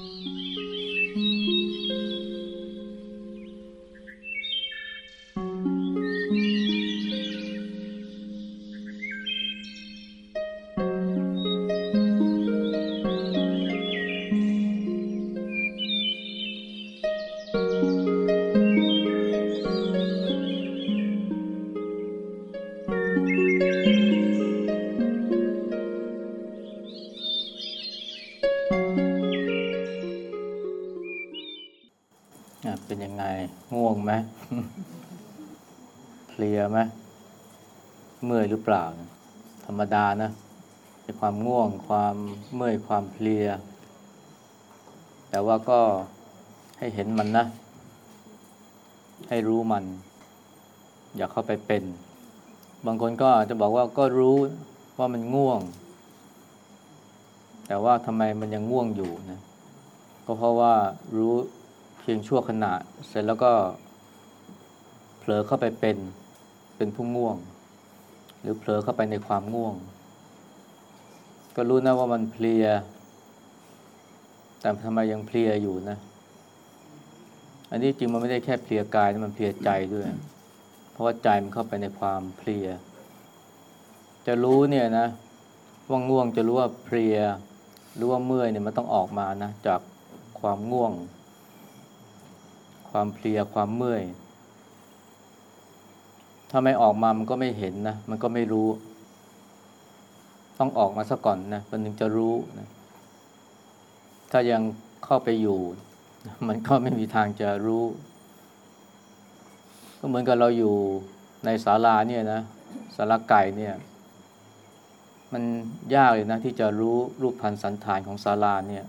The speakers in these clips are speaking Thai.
อะ รมดานะในความง่วง ความเมื่อยความเพลีย แต่ว่าก็ให้เห็นมันนะ ให้รู้มัน อย่าเข้าไปเป็น บางคนก็จะบอกว่าก็รู้ว่ามันง่วง แต่ว่าทำไมมันยังง่วงอยู่นะก็เพราะว่ารู้เพียงชั่วขณะ เสร็จแล้วก็เผลอเข้าไปเป็นเป็นผู้ง่วง หรือเผลอเข้าไปในความง่วง ก็รู้นะว่ามันเพลีย แต่ทำไมยังเพลียอยู่นะ อันนี้จริงมันไม่ได้แค่เพลียกายนะมันเพลียใจด้วย เพราะว่าใจมันเข้าไปในความเพลีย จะรู้เนี่ยนะว่าง่วงจะรู้ว่าเพลียรู้ว่าเมื่อยเนี่ยมันต้องออกมานะจากความง่วง ความเพลียความเมื่อย ถ้าไม่ออกมามันก็ไม่เห็นนะ มันก็ไม่รู้ ต้องออกมาซะก่อนนะมันถึงจะรู้นะถ้ายังเข้าไปอยู่ มันก็ไม่มีทางจะรู้ ก็เหมือนกับเราอยู่ในศาลาเนี่ยนะศาลาไก่เนี่ย มันยากเลยนะ ที่จะรู้รูปพันธ์สันฐานของศาลาเนี่ย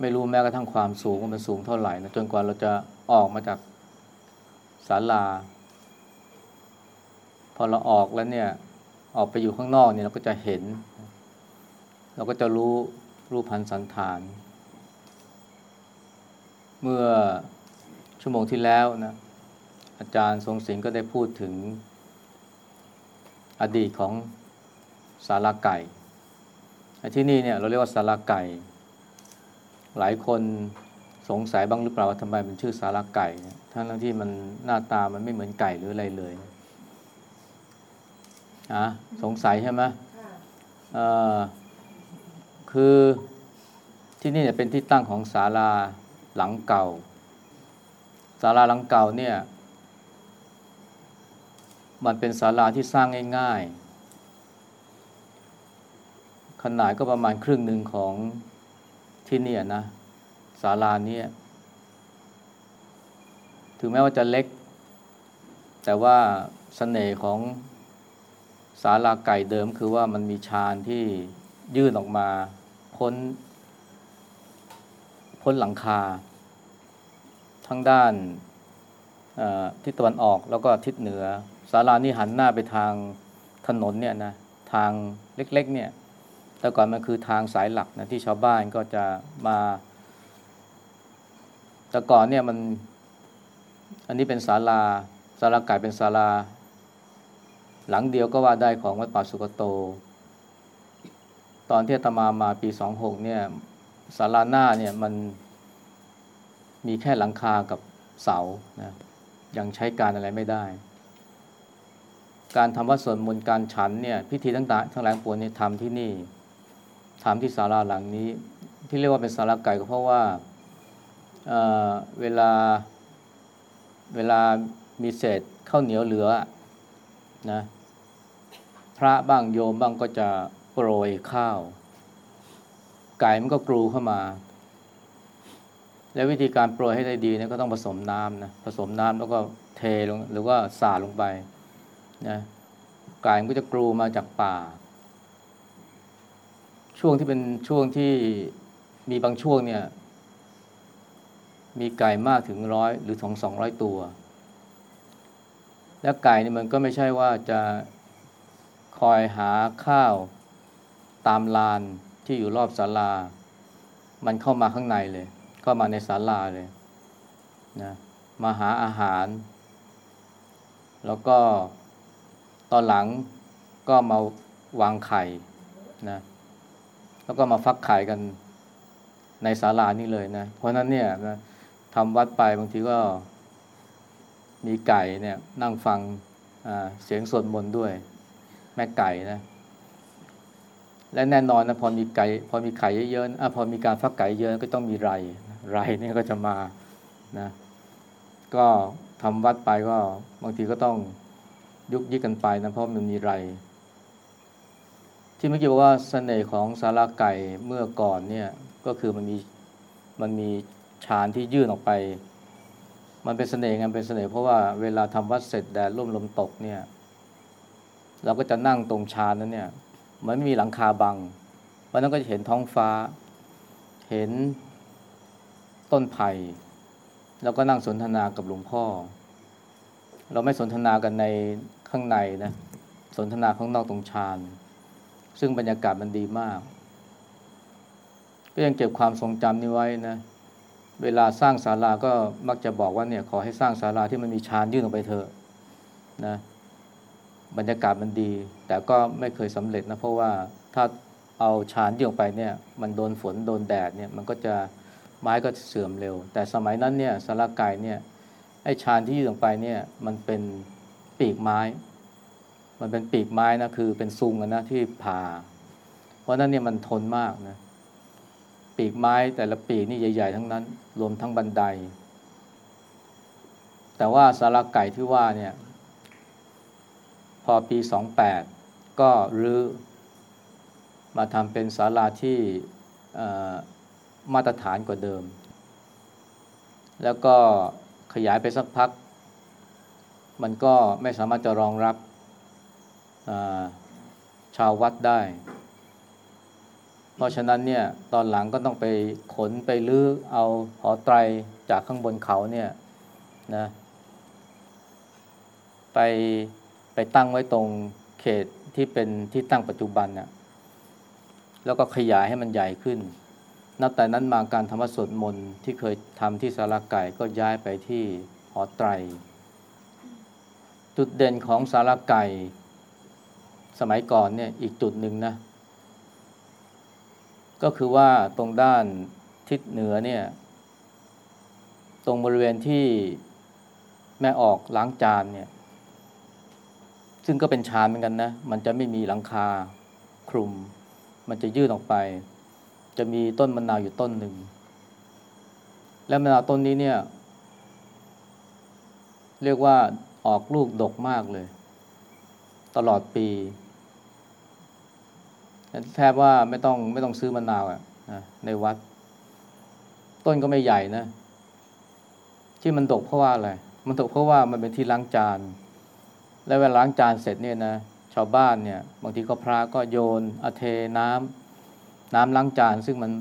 ไม่รู้แม้กระทั่งความสูงว่ามันสูงเท่าไหร่นะจนกว่าเราจะออกมาจาก ศาลา พอเราออกแล้วเนี่ย ออกไปอยู่ข้างนอกเนี่ยเราก็จะเห็น เราก็จะรู้รูปพันสันฐาน เมื่อชั่วโมงที่แล้วนะอาจารย์ทรงศิลป์ก็ได้พูดถึงอดีตของสาราไก่ที่นี่เนี่ยเราเรียกว่าสาราไก่ หลายคนสงสัยบ้างหรือเปล่าว่าทำไมมันชื่อสาราไก่เนี่ย ทั้งที่มันหน้าตามันไม่เหมือนไก่หรืออะไรเลยอะสงสัยใช่ไหมเอ่อคือที่นี่เนี่ยเป็นที่ตั้งของศาลาหลังเก่าศาลาหลังเก่าเนี่ย มันเป็นศาลาที่สร้างง่ายๆ ขนาดก็ประมาณครึ่งหนึ่งของที่เนี่ยนะศาลานี้ ถึงแม้ว่าจะเล็ก แต่ว่าสเสน่ห์ของศาลาไก่เดิมคือว่ามันมีชานที่ยื่นออกมา พ้น พ้นหลังคา ทั้งด้านทิศตะวันออกแล้วก็ทิศเหนือศาลานี่หันหน้าไปทางถนนเนี่ยนะทางเล็กๆเนี่ยแต่ก่อนมันคือทางสายหลักนะที่ชาวบ้านก็จะมา แต่ก่อนเนี่ยมัน อันนี้เป็นศาลาศาลาไก่เป็นศาลา หลังเดียวก็ว่าได้ของวัดป่าสุกโต ตอนที่ตมามาปีสองหกเนี่ยศาลาหน้าเนี่ยมันมีแค่หลังคากับเสานะยังใช้การอะไรไม่ได้ การทำวัดสวดมนต์การฉันเนี่ยพิธีต่างๆทั้งหลายปวงนี่ยทำที่นี่ทำที่ศาลาหลังนี้ ที่เรียกว่าเป็นศาลาไก่ก็เพราะว่าเเวลา เวลามีเศษข้าวเหนียวเหลือนะพระบ้างโยมบ้างก็จะโปรยข้าว ไก่มันก็กรูเข้ามา และวิธีการโปรยให้ได้ดีเนี่ยก็ต้องผสมน้ำนะผสมน้ำแล้วก็เทลงหรือว่าสาดลงไปนะไก่มันก็จะกรูมาจากป่า ช่วงที่เป็นช่วงที่มีบางช่วงเนี่ย มีไก่มากถึงร้อยหรือสองสองร้อยตัว แล้วไก่นี่มันก็ไม่ใช่ว่าจะคอยหาข้าวตามลานที่อยู่รอบศาลา มันเข้ามาข้างในเลย เข้ามาในศาลาเลยนะมาหาอาหาร แล้วก็ตอนหลังก็มาวางไข่นะแล้วก็มาฟักไข่กันในศาลานี่เลยนะ เพราะฉะนั้นเนี่ยนะ ทำวัดไปบางทีก็มีไก่เนี่ยนั่งฟังเสียงสวดมนต์ด้วย แม่ไก่นะ และแน่นอนนะพอมีไก่พอมีไข่เยอะๆอะพอมีการฟักไก่เยอะก็ต้องมีไรไรนี่ก็จะมานะก็ทำวัดไปก็บางทีก็ต้องยุกยิกกันไปนะเพราะมันมีไร ที่เมื่อกี้บอกว่าเสน่ห์ของสาราไก่เมื่อก่อนเนี่ยก็คือมันมีมันมี ชานที่ยื่นออกไป มันเป็นเสน่ห์ไงเป็นเสน่ห์เพราะว่าเวลาทำวัดเสร็จแดดร่มลมตกเนี่ยเราก็จะนั่งตรงชานนั้นเนี่ยมันไม่มีหลังคาบังเพราะนั้นก็จะเห็นท้องฟ้า เห็นต้นไผ่แล้วก็นั่งสนทนากับหลวงพ่อ เราไม่สนทนากันในข้างในนะสนทนาข้างนอกตรงชานซึ่งบรรยากาศมันดีมาก ก็ยังเก็บความทรงจำนี้ไว้นะ เวลาสร้างศาลาก็มักจะบอกว่าเนี่ยขอให้สร้างศาลาที่มันมีชานยื่นออกไปเถอะนะบรรยากาศมันดี แต่ก็ไม่เคยสำเร็จนะเพราะว่าถ้าเอาชานยื่นออกไปเนี่ยมันโดนฝนโดนแดดเนี่ยมันก็จะไม้ก็เสื่อมเร็ว แต่สมัยนั้นเนี่ยสาราไก่เนี่ยไอ้ชานที่ยื่นออกไปเนี่ยมันเป็นปีกไม้ มันเป็นปีกไม้นะคือเป็นซุงนะที่ผ่า เพราะนั้นเนี่ยมันทนมากนะ ปีกไม้แต่ละปีกนี่ใหญ่ ๆ ทั้งนั้น รวมทั้งบันได แต่ว่าสาราไก่ที่ว่าเนี่ย พอปีสองแปดก็รื้อมาทำเป็นศาลาที่มาตรฐานกว่าเดิม แล้วก็ขยายไปสักพัก มันก็ไม่สามารถจะรองรับชาววัดได้ เพราะฉะนั้นเนี่ยตอนหลังก็ต้องไปขนไปลื้อเอาหอไตรจากข้างบนเขาเนี่ยนะไปไปตั้งไว้ตรงเขตที่เป็นที่ตั้งปัจจุบันน่ะแล้วก็ขยายให้มันใหญ่ขึ้น นับแต่นั้นมาการธรรมสวดมนต์ที่เคยทำที่สาราไก่ก็ย้ายไปที่หอไตร จุดเด่นของสาราไก่ สมัยก่อนเนี่ยอีกจุดหนึ่งนะ ก็คือว่าตรงด้านทิศเหนือเนี่ย ตรงบริเวณที่แม่ออกล้างจานเนี่ย ซึ่งก็เป็นชานเหมือนกันนะ มันจะไม่มีหลังคาคลุม มันจะยื่นออกไป จะมีต้นมะนาวอยู่ต้นหนึ่ง และมะนาวต้นนี้เนี่ย เรียกว่าออกลูกดกมากเลย ตลอดปี แทบว่าไม่ต้องไม่ต้องซื้อมะนาวอะะในวัด ต้นก็ไม่ใหญ่นะ ที่มันดกเพราะว่าอะไร มันดกเพราะว่ามันเป็นที่ล้างจาน และเวลาล้างจานเสร็จเนี่ยนะชาวบ้านเนี่ย บางทีก็พระก็โยนอเทน้ำน้ำล้างจาน ซึ่งมัน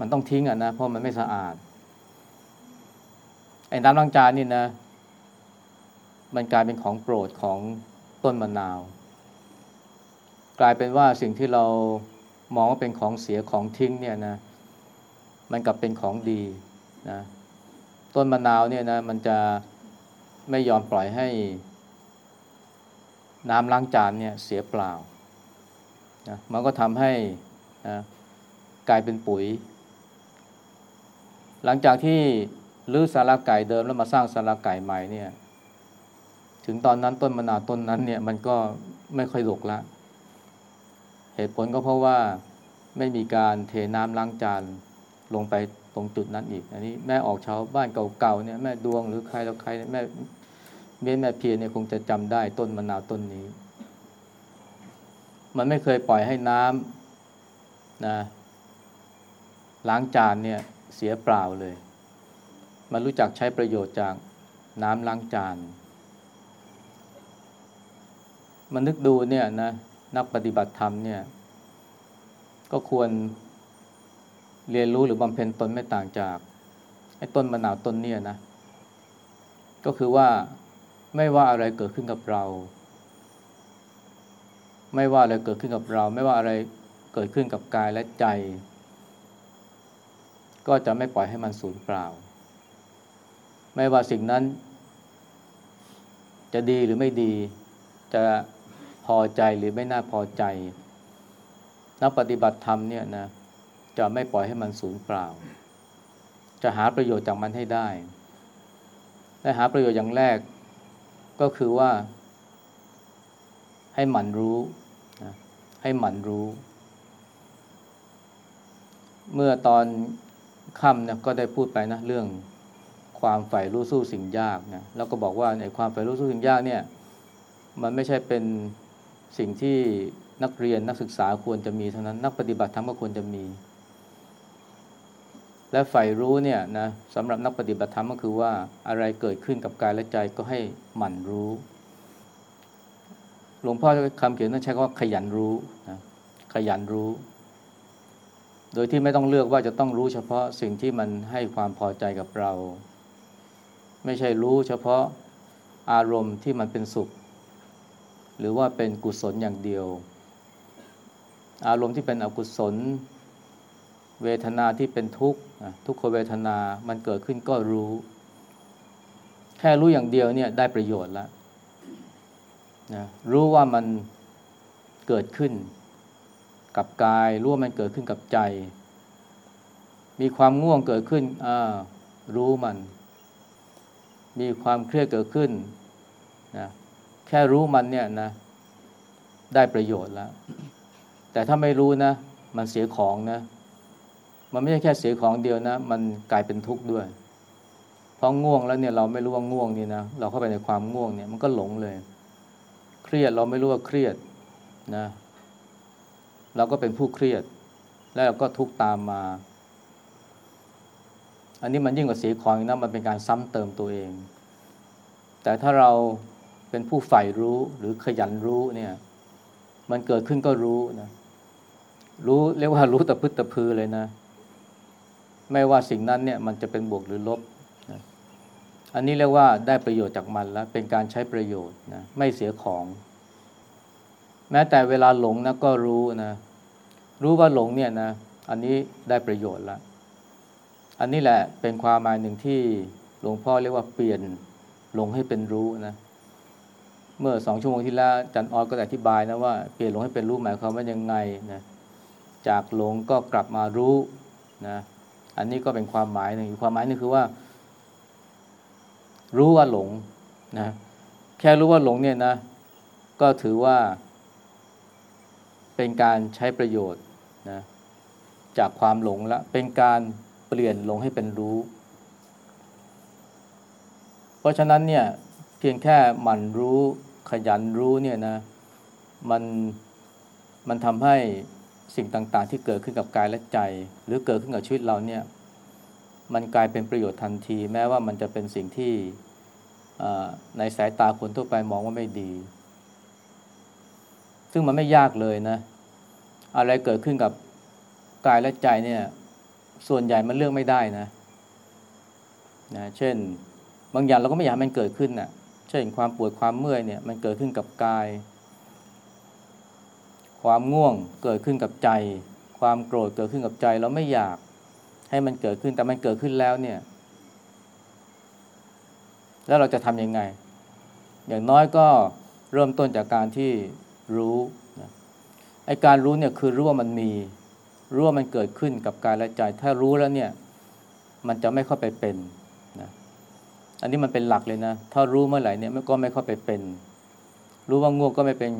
มันต้องทิ้งอะนะเพราะมันไม่สะอาดไอ้น้ำล้างจานนี่นะ มันกลายเป็นของโปรดของต้นมะนาว กลายเป็นว่าสิ่งที่เรามองว่าเป็นของเสียของทิ้งเนี่ยนะมันกลับเป็นของดีนะต้นมะนาวเนี่ยนะมันจะไม่ยอมปล่อยให้ น้ำล้างจานเนี่ยเสียเปล่านะมันก็ทำให้นะกลายเป็นปุ๋ย หลังจากที่ลื้อสาราไก่เดิมแล้วมาสร้างสาราไก่ใหม่เนี่ย ถึงตอนนั้นต้นมะนาวต้นนั้นเนี่ยมันก็ไม่ค่อยหลกละ เหตุผลก็เพราะว่าไม่มีการเทน้ำล้างจานลงไปตรงจุดนั้นอีก อันนี้แม่ออกชาวบ้านเก่าๆเนี่ยแม่ดวงหรือใครแล้วใครแม่เมียแม่เพียรเนี่ยคงจะจำได้ต้นมะนาวต้นนี้ มันไม่เคยปล่อยให้น้ำนะล้างจานเนี่ยเสียเปล่าเลย มันรู้จักใช้ประโยชน์จากน้ำล้างจาน มันนึกดูเนี่ยนะ นักปฏิบัติธรรมเนี่ย ก็ควรเรียนรู้หรือบำเพ็ญตนไม่ต่างจากไอ้ต้นมะนาวต้นเนี่ยนะ ก็คือว่าไม่ว่าอะไรเกิดขึ้นกับเรา ไม่ว่าอะไรเกิดขึ้นกับเรา ไม่ว่าอะไรเกิดขึ้นกับกายและใจ ก็จะไม่ปล่อยให้มันสูญเปล่า ไม่ว่าสิ่งนั้น จะดีหรือไม่ดีจะ พอใจหรือไม่น่าพอใจ นักปฏิบัติธรรมเนี่ยนะจะไม่ปล่อยให้มันสูญเปล่า จะหาประโยชน์จากมันให้ได้ และหาประโยชน์อย่างแรกก็คือว่า ให้หมั่นรู้นะให้หมั่นรู้ เมื่อตอนค่ำนี่ยก็ได้พูดไปนะเรื่องความใฝ่รู้สู้สิ่งยากนะแล้วก็บอกว่าในความใฝ่รู้สู้สิ่งยากเนี่ย มันไม่ใช่เป็น สิ่งที่นักเรียนนักศึกษาควรจะมีเท่านั้นนักปฏิบัติธรรมก็ควรจะมี และใฝ่รู้เนี่ยนะสำหรับนักปฏิบัติธรรมก็คือว่าอะไรเกิดขึ้นกับกายและใจก็ให้หมั่นรู้ หลวงพ่อคำเขียนนั้นใช้คำว่าขยันรู้นะขยันรู้ โดยที่ไม่ต้องเลือกว่าจะต้องรู้เฉพาะสิ่งที่มันให้ความพอใจกับเรา ไม่ใช่รู้เฉพาะอารมณ์ที่มันเป็นสุข หรือว่าเป็นกุศลอย่างเดียว อารมณ์ที่เป็นอกุศล เวทนาที่เป็นทุกข์ทุกขเวทนามันเกิดขึ้นก็รู้ แค่รู้อย่างเดียวเนี่ยได้ประโยชน์แล้วนะรู้ว่ามันเกิดขึ้นกับกาย รู้ว่ามันเกิดขึ้นกับใจ มีความง่วงเกิดขึ้นอ่ารู้มัน มีความเครียดเกิดขึ้น แค่รู้มันเนี่ยนะ ได้ประโยชน์แล้ว แต่ถ้าไม่รู้นะ มันเสียของนะ มันไม่ใช่แค่เสียของเดียวนะ มันกลายเป็นทุกข์ด้วย เพราะง่วงแล้วเนี่ยเราไม่รู้ว่าง่วงนี่นะ เราเข้าไปในความง่วงเนี่ยมันก็หลงเลย เครียดเราไม่รู้ว่าเครียดนะ เราก็เป็นผู้เครียด แล้วเราก็ทุกข์ตามมา อันนี้มันยิ่งกว่าเสียของนะ มันเป็นการซ้ำเติมตัวเอง แต่ถ้าเรา เป็นผู้ใฝ่รู้หรือขยันรู้เนี่ย มันเกิดขึ้นก็รู้นะ รู้เรียกว่ารู้ตะพึดตะพือเลยนะ ไม่ว่าสิ่งนั้นเนี่ย มันจะเป็นบวกหรือลบนะอันนี้เรียกว่าได้ประโยชน์จากมันแล้ว เป็นการใช้ประโยชน์นะไม่เสียของ แม้แต่เวลาหลงนะก็รู้นะ รู้ว่าหลงเนี่ยนะ อันนี้ได้ประโยชน์แล้วอันนี้แหละเป็นความหมายหนึ่งที่หลวงพ่อเรียกว่าเปลี่ยนหลงให้เป็นรู้นะเเมื่อสองชั่วโมงที่แล้วจันออดก็อธิบายนะว่าเปลี่ยนหลงให้เป็นรู้หมายความว่ายังไงนะจากหลงก็กลับมารู้นะอันนี้ก็เป็นความหมายหนึ่งความหมายนึงคือว่า รู้ว่าหลงนะแค่รู้ว่าหลงเนี่ยนะ ก็ถือว่า เป็นการใช้ประโยชน์นะจากความหลงละเป็นการเปลี่ยนหลงให้เป็นรู้ เพราะฉะนั้นเนี่ยเพียงแค่หมั่นรู้ ขยันรู้เนี่ยนะมันมันทำให้สิ่งต่างๆ ที่เกิดขึ้นกับกายและใจ หรือเกิดขึ้นกับชีวิตเราเนี่ยมันกลายเป็นประโยชน์ทันที แม้ว่ามันจะเป็นสิ่งที่ในสายตาคนทั่วไปมองว่าไม่ดี ซึ่งมันไม่ยากเลยนะ อะไรเกิดขึ้นกับกายและใจเนี่ย ส่วนใหญ่มันเลือกไม่ได้นะนะ เช่น บางอย่างเราก็ไม่อยากให้มันเกิดขึ้นนะ่ะ เช่นความปวดความเมื่อยเนี่ยมันเกิดขึ้นกับกาย ความง่วงเกิดขึ้นกับใจ ความโกรธเกิดขึ้นกับใจเราไม่อยากให้มันเกิดขึ้นแต่มันเกิดขึ้นแล้วเนี่ย แล้วเราจะทำยังไง อย่างน้อยก็เริ่มต้นจากการที่รู้ไอ้การรู้เนี่ยคือรู้ว่ามันมีรู้ว่ามันเกิดขึ้นกับกายและใจ ถ้ารู้แล้วเนี่ย มันจะไม่เข้าไปเป็น อันนี้มันเป็นหลักเลยนะ ถ้ารู้เมื่อไหร่เนี่ยก็ไม่เข้าไปเป็น รู้ว่าง่วงก็ไม่เป็น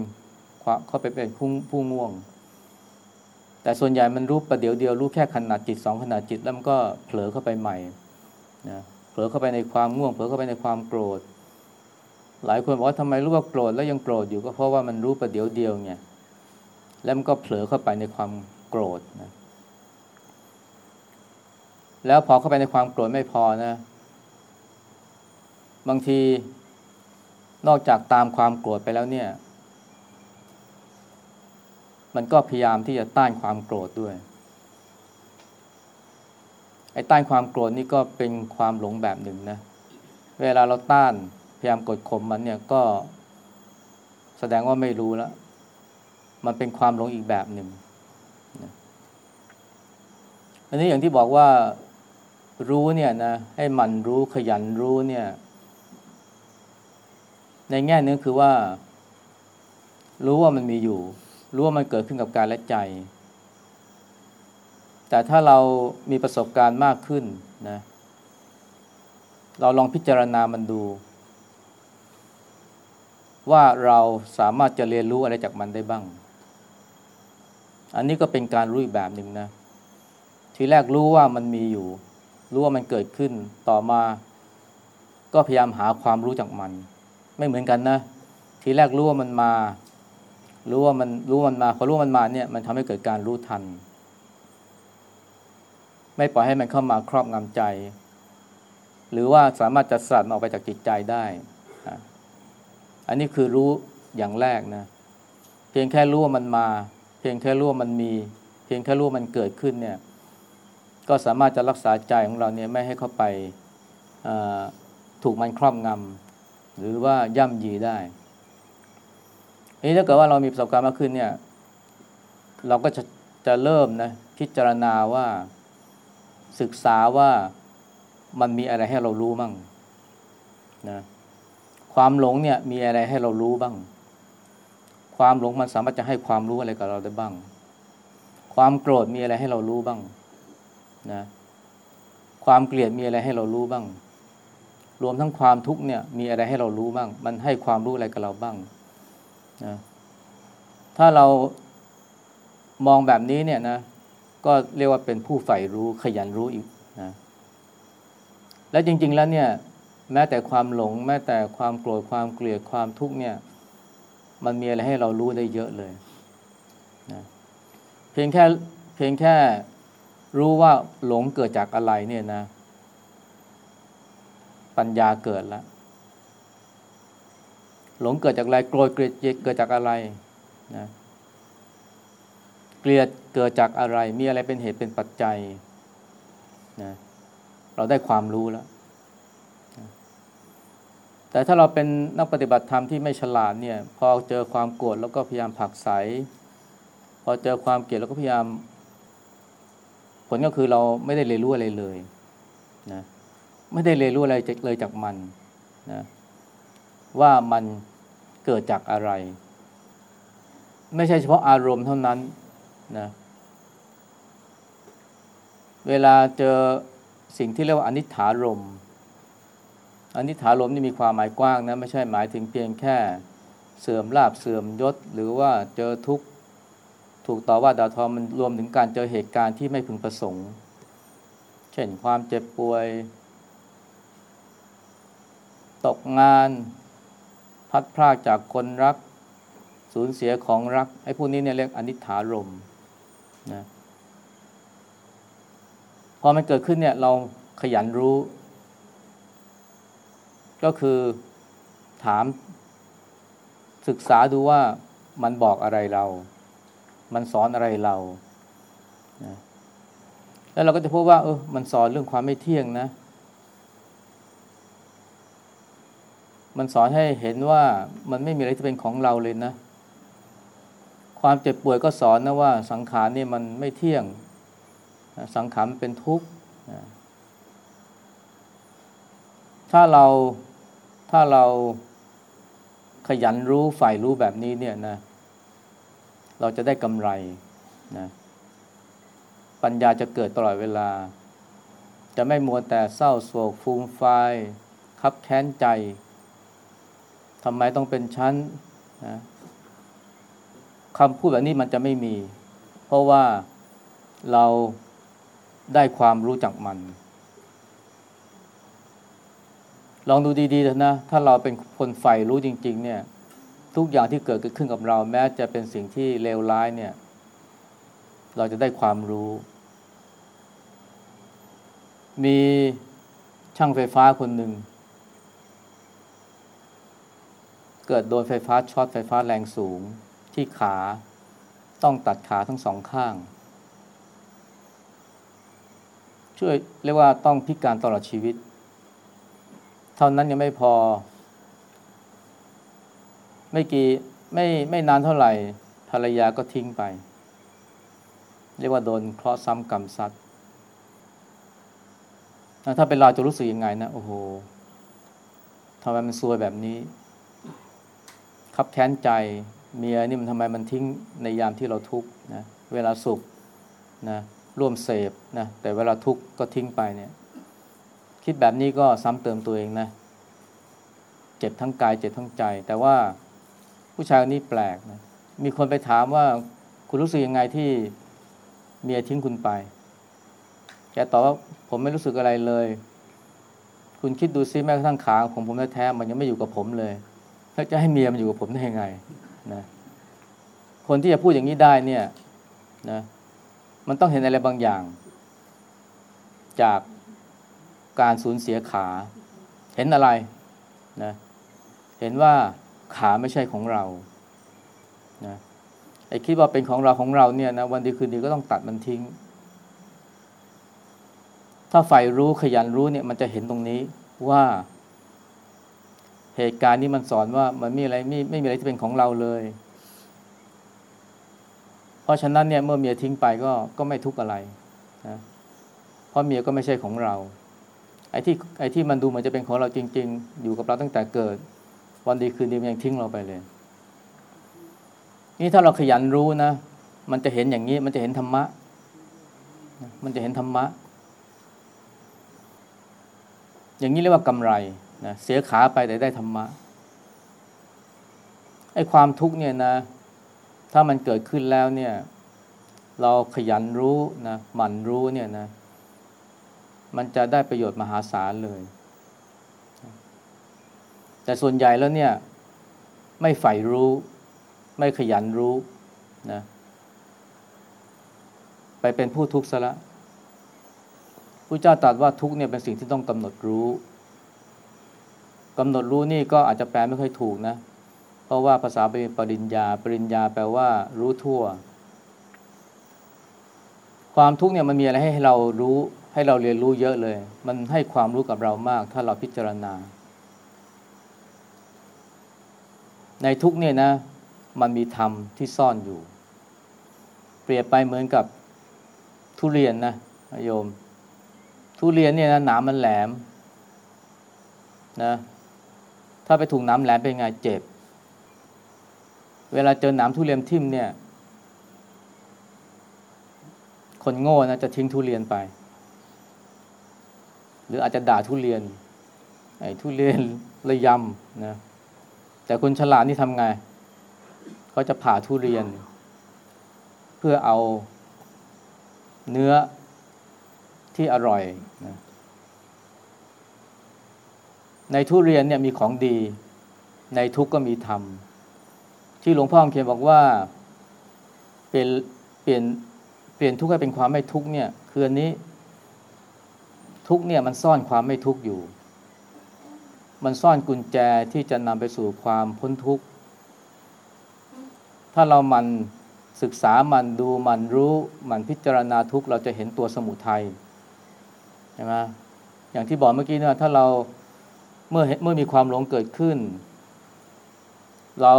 เข้าไปเป็นผู้ผู้ง่วง แต่ส่วนใหญ่มันรู้ประเดี๋ยวเดียวรู้แค่ขนาดจิตสองขนาดจิตแล้วมันก็เผลอเข้าไปใหม่นะเผลอเข้าไปในความง่วง เผลอเข้าไปในความโกรธ หลายคนบอกว่าทำไมรู้ว่าโกรธแล้วยังโกรธอยู่ก็เพราะว่ามันรู้ประเดี๋ยวเดียวเนี่ยแล้วมันก็เผลอเข้าไปในความโกรธนะแล้วพอเข้าไปในความโกรธไม่พอนะ บางทีนอกจากตามความโกรธไปแล้วเนี่ย มันก็พยายามที่จะต้านความโกรธด้วย ไอ้ต้านความโกรธนี่ก็เป็นความหลงแบบหนึ่งนะ เวลาเราต้านพยายามกดข่มมันเนี่ยก็แสดงว่าไม่รู้แล้ว มันเป็นความหลงอีกแบบหนึ่ง อันนี้อย่างที่บอกว่ารู้เนี่ยนะให้มันรู้ขยันรู้เนี่ย ในแง่นึงคือว่า รู้ว่ามันมีอยู่ รู้ว่ามันเกิดขึ้นกับกายและใจ แต่ถ้าเรามีประสบการณ์มากขึ้นนะ เราลองพิจารณามันดู ว่าเราสามารถจะเรียนรู้อะไรจากมันได้บ้าง อันนี้ก็เป็นการรู้อีกแบบหนึ่งนะ ทีแรกรู้ว่ามันมีอยู่ รู้ว่ามันเกิดขึ้นต่อมา ก็พยายามหาความรู้จากมัน ไม่เหมือนกันนะ ทีแรกรู้ว่ามันมา รู้ว่ามันรู้มันมาพอรู้มันมาเนี่ยมันทำให้เกิดการรู้ทัน ไม่ปล่อยให้มันเข้ามาครอบงำใจ หรือว่าสามารถจะสลัดมันออกไปจากจิตใจได้อันนี้คือรู้อย่างแรกนะ เพียงแค่รู้ว่ามันมา เพียงแค่รู้ว่ามันมี เพียงแค่รู้ว่ามันเกิดขึ้นเนี่ย ก็สามารถจะรักษาใจของเราเนี่ยไม่ให้เข้าไปถูกมันครอบงำ หรือว่าย่ำยีได้นี้ถ้าเกิดว่าเรามีประสบการณ์มากขึ้นเนี่ย เราก็จะจะเริ่มนะพิจารณาว่าศึกษาว่ามันมีอะไรให้เรารู้บ้างนะความหลงเนี่ยมีอะไรให้เรารู้บ้าง ความหลงมันสามารถจะให้ความรู้อะไรกับเราได้บ้าง ความโกรธมีอะไรให้เรารู้บ้างนะความเกลียดมีอะไรให้เรารู้บ้าง รวมทั้งความทุกข์เนี่ยมีอะไรให้เรารู้บ้าง มันให้ความรู้อะไรกับเราบ้างนะถ้าเรามองแบบนี้เนี่ยนะก็เรียกว่าเป็นผู้ใฝ่รู้ขยันรู้อีกนะและจริง ๆแล้วเนี่ยแม้แต่ความหลง แม้แต่ความโกรธความเกลียดความทุกข์เนี่ย มันมีอะไรให้เรารู้ได้เยอะเลยนะเพียงแค่เพียงแค่รู้ว่าหลงเกิดจากอะไรเนี่ยนะ ปัญญาเกิดแล้ว หลงเกิดจากอะไรโกรธเกลียดเกิดจากอะไรนะเกลียดเกิดจากอะไร มีอะไรเป็นเหตุเป็นปัจจัยนะเราได้ความรู้แล้ว แต่ถ้าเราเป็นนักปฏิบัติธรรมที่ไม่ฉลาดเนี่ย พอเจอความโกรธแล้วก็พยายามผักใส พอเจอความเกลียดแล้วก็พยายาม ผลก็คือเราไม่ได้เรียนรู้อะไรเลยนะ ไม่ได้เรียนรู้อะไรเลยจากมันนะว่ามันเกิดจากอะไร ไม่ใช่เฉพาะอารมณ์เท่านั้นนะเวลาเจอสิ่งที่เรียกว่าอนิถารมอนิถารมนี่มีความหมายกว้างนะไม่ใช่หมายถึงเพียงแค่เสื่อมลาบเสื่อมยศ หรือว่าเจอทุกข์ถูกต่อว่าด่าทอมันรวมถึงการเจอเหตุการณ์ที่ไม่พึงประสงค์ เช่นความเจ็บป่วย ตกงาน พัดพรากจากคนรัก สูญเสียของรัก ไอ้พวกนี้เนี่ยเรียกอนิถารมนะพอมันเกิดขึ้นเนี่ยเราขยันรู้ ก็คือถามศึกษาดูว่ามันบอกอะไรเรา มันสอนอะไรเรานะแล้วเราก็จะพบว่าเออมันสอนเรื่องความไม่เที่ยงนะ มันสอนให้เห็นว่ามันไม่มีอะไรที่เป็นของเราเลยนะ ความเจ็บป่วยก็สอนนะว่าสังขารนี่มันไม่เที่ยง สังขารเป็นทุกข์ ถ้าเราถ้าเราขยันรู้ฝ่ายรู้แบบนี้เนี่ยนะ เราจะได้กำไรนะ ปัญญาจะเกิดตลอดเวลา จะไม่มัวแต่เศร้าโศกฟูมไฟคับแค้นใจ ทำไมต้องเป็นชั้นนะคำพูดแบบนี้มันจะไม่มี เพราะว่าเราได้ความรู้จักมัน ลองดูดีๆนะ ถ้าเราเป็นคนใฝ่รู้จริง ๆ เนี่ย ทุกอย่างที่เกิดขึ้นกับเราแม้จะเป็นสิ่งที่เลวร้ายเนี่ย เราจะได้ความรู้ มีช่างไฟฟ้าคนหนึ่ง เกิดโดนไฟฟ้าช็อตไฟฟ้าแรงสูงที่ขาต้องตัดขาทั้งสองข้าง ช่วยเรียกว่าต้องพิการตลอดชีวิต เท่านั้นยังไม่พอ ไม่กี่ไม่ไม่นานเท่าไหร่ ภรรยาก็ทิ้งไป เรียกว่าโดนเคราะห์ซ้ำกรรมซัดถ้าเป็นเราจะรู้สึกยังไงนะ โอ้โหทำไมมันซวยแบบนี้ คับแค้นใจเมียนี่มันทำไมมันทิ้งในยามที่เราทุกข์นะเวลาสุขนะร่วมเสพนะแต่เวลาทุกข์ก็ทิ้งไปเนี่ยคิดแบบนี้ก็ซ้ำเติมตัวเองนะเจ็บทั้งกายเจ็บทั้งใจ แต่ว่าผู้ชายคนนี้แปลกนะมีคนไปถามว่าคุณรู้สึกยังไงที่เมียทิ้งคุณไป แกตอบว่าผมไม่รู้สึกอะไรเลย คุณคิดดูซิแม้กระทั่งขาของผมแท้ๆมันยังไม่อยู่กับผมเลย แล้วจะให้เมียมันอยู่กับผมได้ยังไงนะคนที่จะพูดอย่างนี้ได้เนี่ยนะมันต้องเห็นอะไรบางอย่าง จากการสูญเสียขา เห็นอะไรนะเห็นว่าขาไม่ใช่ของเรานะไอ้คิดว่าเป็นของเราของเราเนี่ยนะวันดีคืนดีก็ต้องตัดมันทิ้ง ถ้าฝ่ายรู้ขยันรู้เนี่ยมันจะเห็นตรงนี้ว่า เหตุการณ์นี้มันสอนว่ามันไม่อะไรไม่ไม่มีอะไรที่เป็นของเราเลย เพราะฉะนั้นเนี่ยเมื่อเมียทิ้งไปก็ก็ไม่ทุกข์อะไรนะเพราะเมียก็ไม่ใช่ของเรา ไอ้ที่ไอ้ที่มันดูเหมือนจะเป็นของเราจริง ๆ อยู่กับเราตั้งแต่เกิด วันดีคืนดีมันยังทิ้งเราไปเลย นี่ถ้าเราขยันรู้นะ มันจะเห็นอย่างนี้มันจะเห็นธรรมะ มันจะเห็นธรรมะ อย่างนี้เรียกว่ากำไร นะเสียขาไปแต่ได้ธรรมะไอ้ความทุกข์เนี่ยนะ ถ้ามันเกิดขึ้นแล้วเนี่ย เราขยันรู้นะหมั่นรู้เนี่ยนะ มันจะได้ประโยชน์มหาศาลเลย แต่ส่วนใหญ่แล้วเนี่ย ไม่ใฝ่รู้ ไม่ขยันรู้นะไปเป็นผู้ทุกข์ซะละพระเจ้าตรัสว่าทุกเนี่ยเป็นสิ่งที่ต้องกำหนดรู้ กำหนดรู้นี่ก็อาจจะแปลไม่ค่อยถูกนะ เพราะว่าภาษาเป็นปริญญา ปริญญาแปลว่า รู้ทั่ว ความทุกข์เนี่ยมันมีอะไรให้เรารู้ ให้เราเรียนรู้เยอะเลย มันให้ความรู้กับเรามาก ถ้าเราพิจารณา ในทุกเนี่ยนะ มันมีธรรมที่ซ่อนอยู่ เปรียบไปเหมือนกับทุเรียนนะโยม ทุเรียนเนี่ยนะหนามมันแหลมนะ ถ้าไปถูกน้ำแหลมเป็นไงเจ็บ เวลาเจอหนามทุเรียนทิ่มเนี่ย คนโง่นะจะทิ้งทุเรียนไป หรืออาจจะด่าทุเรียนไอ้ทุเรียนระยำนะแต่คนฉลาดนี่ทำไงเขาจะผ่าทุเรียน เพื่อเอาเนื้อที่อร่อยนะ ในทุเรียนเนี่ยมีของดี ในทุกก็มีธรรม ที่หลวงพ่อเขียนบอกว่าเปลี่ยนเปลี่ยนเปลี่ยนทุกข์ให้เป็นความไม่ทุกข์เนี่ยคืออันนี้ ทุกเนี่ยมันซ่อนความไม่ทุกข์อยู่ มันซ่อนกุญแจที่จะนำไปสู่ความพ้นทุกข์ ถ้าเรามันศึกษามันดูมันรู้มันพิจารณาทุกข์เราจะเห็นตัวสมุทัยใช่ไหมอย่างที่บอกเมื่อกี้เนี่ยถ้าเรา เมื่อเมื่อมีความหลงเกิดขึ้น เรา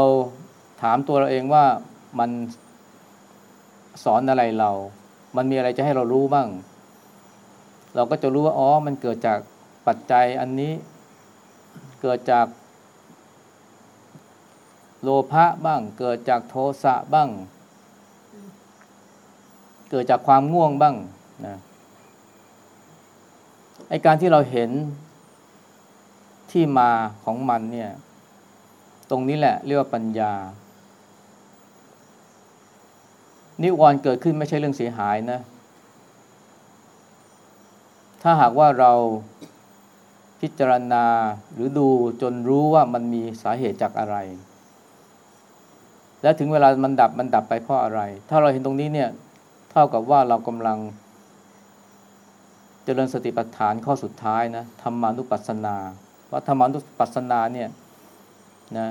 ถามตัวเราเองว่ามันสอนอะไรเรา มันมีอะไรจะให้เรารู้บ้าง เราก็จะรู้ว่าอ๋อ มันเกิดจากปัจจัยอันนี้ เกิดจาก โลภะบ้าง เกิดจากโทสะบ้าง เกิดจากความง่วงบ้างนะไอการที่เราเห็น ที่มาของมันเนี่ย ตรงนี้แหละเรียกว่าปัญญา นิวรณ์เกิดขึ้นไม่ใช่เรื่องเสียหายนะ ถ้าหากว่าเราพิจารณาหรือดูจนรู้ว่ามันมีสาเหตุจากอะไร และถึงเวลามันดับมันดับไปเพราะอะไร ถ้าเราเห็นตรงนี้เนี่ย เท่ากับว่าเรากำลังเจริญสติปัฏฐานข้อสุดท้ายนะธรรมานุปัสสนา ว่าธรรมานุปัสสนาเนี่ยนะ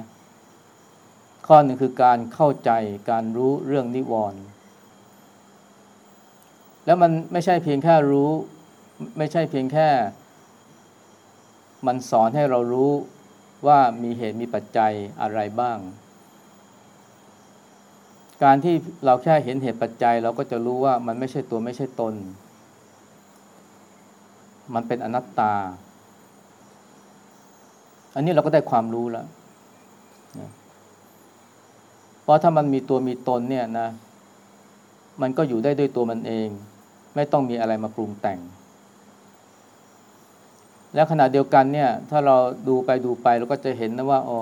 ข้อหนึ่งคือการเข้าใจการรู้เรื่องนิวรณ์แล้วมันไม่ใช่เพียงแค่รู้ ไม่ใช่เพียงแค่ มันสอนให้เรารู้ว่ามีเหตุมีปัจจัยอะไรบ้าง การที่เราแค่เห็นเหตุปัจจัย เราก็จะรู้ว่ามันไม่ใช่ตัวไม่ใช่ตน มันเป็นอนัตตา อันนี้เราก็ได้ความรู้แล้วนะเพราะถ้ามันมีตัวมีตนเนี่ยนะ มันก็อยู่ได้ด้วยตัวมันเอง ไม่ต้องมีอะไรมาปรุงแต่ง แล้วขณะเดียวกันเนี่ย ถ้าเราดูไปดูไปเราก็จะเห็นนะว่าอ๋อ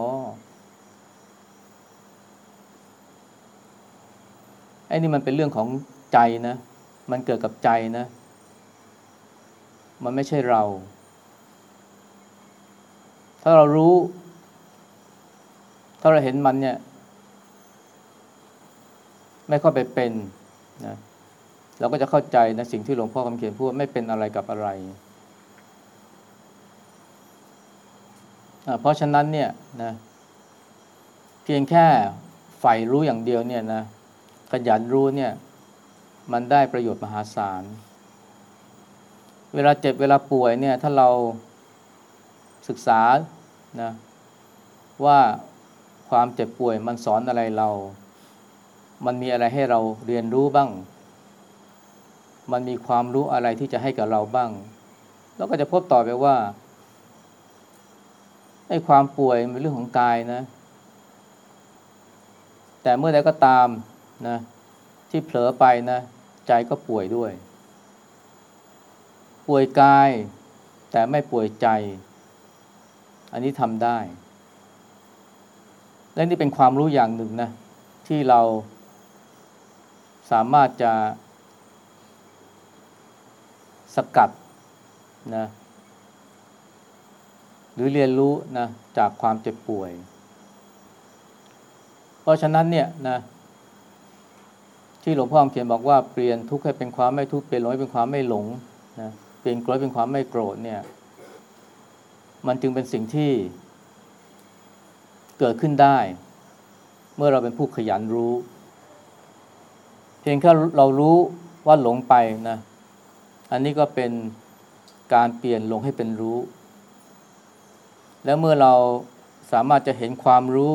ไอ้นี่มันเป็นเรื่องของใจนะ มันเกิดกับใจนะ มันไม่ใช่เรา ถ้าเรารู้ ถ้าเราเห็นมันเนี่ย ไม่เข้าไปเป็นนะเราก็จะเข้าใจนะสิ่งที่หลวงพ่อคำเขียนพูดไม่เป็นอะไรกับอะไร เพราะฉะนั้นเนี่ยนะเพียงแค่ใฝ่รู้อย่างเดียวเนี่ยนะขยันรู้เนี่ย มันได้ประโยชน์มหาศาล เวลาเจ็บเวลาป่วยเนี่ย ถ้าเรา ศึกษานะว่าความเจ็บป่วยมันสอนอะไรเรา มันมีอะไรให้เราเรียนรู้บ้าง มันมีความรู้อะไรที่จะให้กับเราบ้าง แล้วก็จะพบต่อไปว่าไอ้ความป่วยเป็นเรื่องของกายนะ แต่เมื่อใดก็ตามนะที่เผลอไปนะ ใจก็ป่วยด้วย ป่วยกาย แต่ไม่ป่วยใจ อันนี้ทำได้ และนี่เป็นความรู้อย่างหนึ่งนะที่เราสามารถจะสกัดนะหรือเรียนรู้นะจากความเจ็บป่วย เพราะฉะนั้นเนี่ยนะที่หลวงพ่อเขียนบอกว่าเปลี่ยนทุกข์ให้เป็นความไม่ทุกข์เปลี่ยนหลงให้เป็นความไม่หลงนะเปลี่ยนโกรธเป็นความไม่โกรธเนี่ย มันจึงเป็นสิ่งที่เกิดขึ้นได้ เมื่อเราเป็นผู้ขยันรู้ เพียงแค่เรารู้ว่าหลงไปนะ อันนี้ก็เป็นการเปลี่ยนหลงให้เป็นรู้ แล้วเมื่อเราสามารถจะเห็นความรู้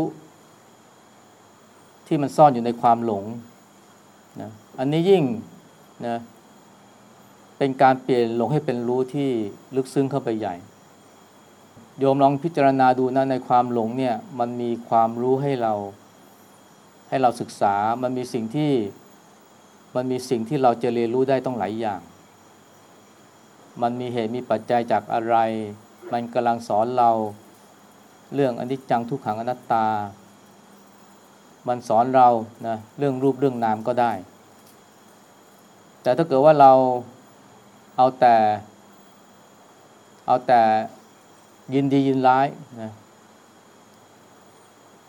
ที่มันซ่อนอยู่ในความหลงนะอันนี้ยิ่งนะเป็นการเปลี่ยนหลงให้เป็นรู้ที่ลึกซึ้งเข้าไปใหญ่ โยมลองพิจารณาดูนะในความหลงเนี่ยมันมีความรู้ให้เรา ให้เราศึกษา มันมีสิ่งที่มันมีสิ่งที่เราจะเรียนรู้ได้ต้องหลายอย่าง มันมีเหตุมีปัจจัยจากอะไร มันกำลังสอนเราเรื่องอนิจจังทุกขังอนัตตา มันสอนเรานะเรื่องรูปเรื่องนามก็ได้ แต่ถ้าเกิดว่าเราเอาแต่ เอาแต่ ยินดียินร้ายนะ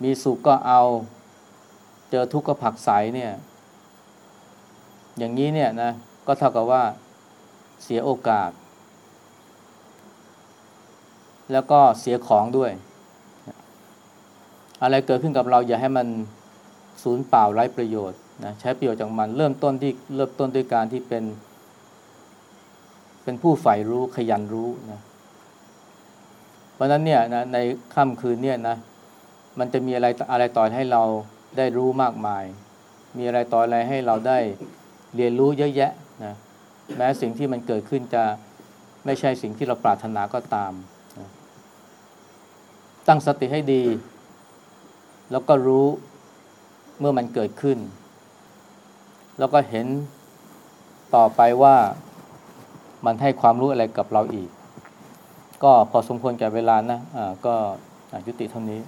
มีสุขก็เอา เจอทุกข์ก็ผักใสเนี่ย อย่างนี้เนี่ยนะ ก็เท่ากับว่าเสียโอกาส แล้วก็เสียของด้วย อะไรเกิดขึ้นกับเราอย่าให้มันสูญเปล่าไร้ประโยชน์นะใช้ประโยชน์จากมันเริ่มต้นที่เริ่มต้นด้วยการที่เป็น เป็นผู้ใฝ่รู้ขยันรู้นะ เพราะนั้นเนี่ยนะในค่ำคืนเนี่ยนะมันจะมีอะไรอะไรต่อให้เราได้รู้มากมาย มีอะไรต่ออะไรให้เราได้เรียนรู้เยอะแยะนะแม้สิ่งที่มันเกิดขึ้นจะไม่ใช่สิ่งที่เราปรารถนาก็ตามตั้งสติให้ดี แล้วก็รู้เมื่อมันเกิดขึ้น แล้วก็เห็นต่อไปว่ามันให้ความรู้อะไรกับเราอีก ก็พอสมควรแก่เวลานะะก็ยุติเท่านี้